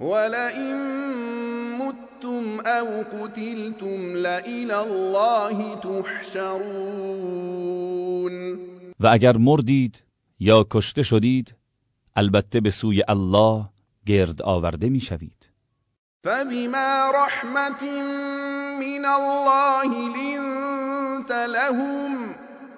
ولئن متم أو قتلتم لإلى الله تحشرون و اگر مردید یا کشته شدید البته به سوی الله گرد آورده می شوید فبما رحمت من الله لنت لهم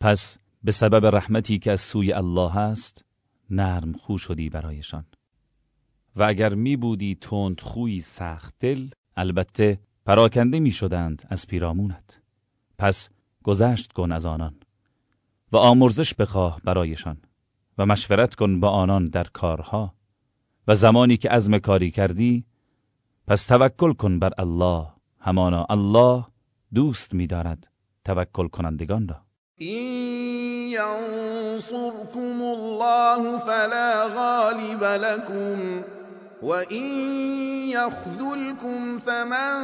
پس به سبب رحمتی که از سوی الله است نرم خو شدی برایشان. و اگر می بودی تند خوی سخت دل البته پراکنده می شدند از پیرامونت. پس گذشت کن از آنان و آمرزش بخواه برایشان و مشورت کن با آنان در کارها و زمانی که عزم کاری کردی پس توکل کن بر الله. همانا الله دوست می‌دارد توکل کنندگان را. إن ينصركم الله فلا غالب لكم وإن يخذلكم فمن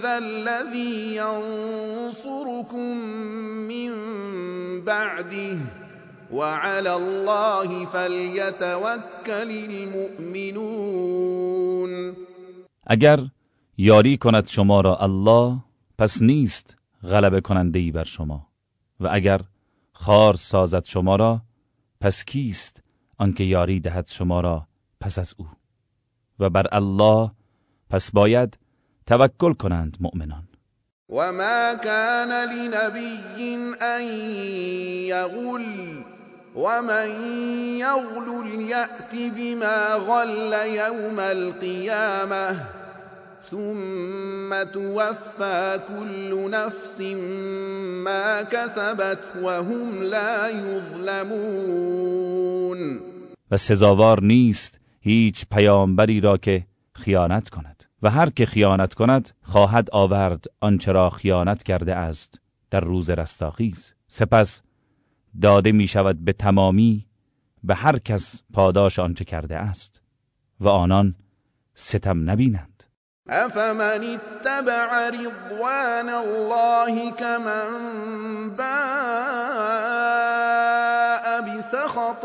ذا الذي ينصركم من بعده وعلى الله فليتوكل المؤمنون. اگر یاری کند شما را الله پس نیست غلبه کننده ای بر شما. و اگر خار سازد شما را پس کیست آنکه یاری دهد شما را پس از او؟ و بر الله پس باید توکل کنند مؤمنان. وما كان لنبي أن يغل ومن يغل يأت بما غل يوم القيامة ثم توفى كل نفس ما كسبت وهم لا يظلمون. و سزاوار نیست هیچ پیامبری را که خیانت کند. و هر که خیانت کند خواهد آورد آنچه را خیانت کرده است در روز رستاخیز. سپس داده می شود به تمامی به هر کس پاداش آنچه کرده است و آنان ستم نبینند. أفمن اتبع رضوان الله كمن باء بسخط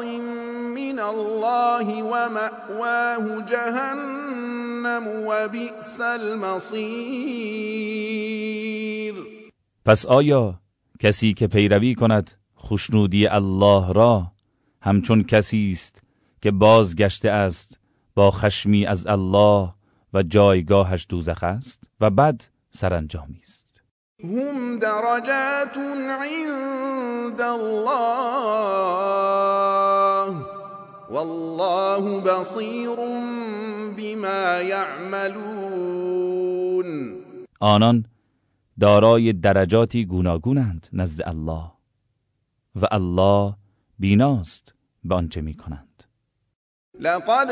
من الله ومأواه جهنم وبئس المصير. پس آیا کسی که پیروی کند خوشنودی الله را همچون کسی است که بازگشته است با خشمی از الله؟ و جایگاهش دوزخ است و بد سرانجامی است. هم درجات عند الله والله بصیر بما يعملون آنان دارای درجاتی گوناگونند نزد الله و الله بیناست به آنچه می‌کنند. لقد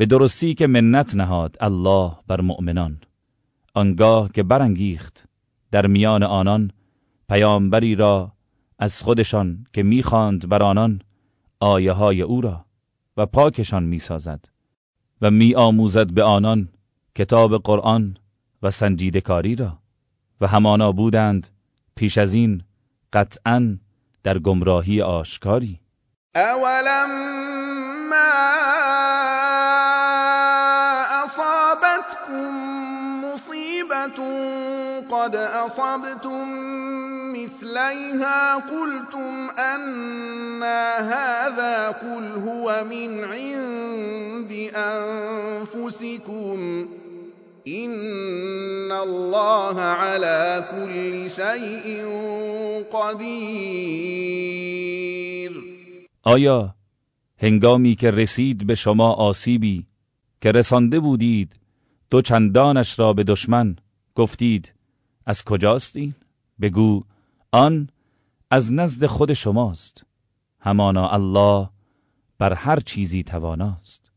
به درستی که منت نهاد الله بر مؤمنان. آنگاه که برانگیخت در میان آنان پیامبری را از خودشان که می‌خواند بر آنان آیه های او را و پاکشان می‌سازد و میآموزد به آنان کتاب قرآن و سنجیده کاری را و همانا بودند پیش از این قطعا در گمراهی آشکاری. اولم مصيبة قد أصبتم مثليها قلتم أنا هذا قل هو من عند أنفسكم إن الله على كل شيء قدیر آیا هنگامی که رسید به شما آسیبی که رسانده بودید دو چندانش را به دشمن گفتید از کجاست این؟ بگو آن از نزد خود شماست همانا الله بر هر چیزی تواناست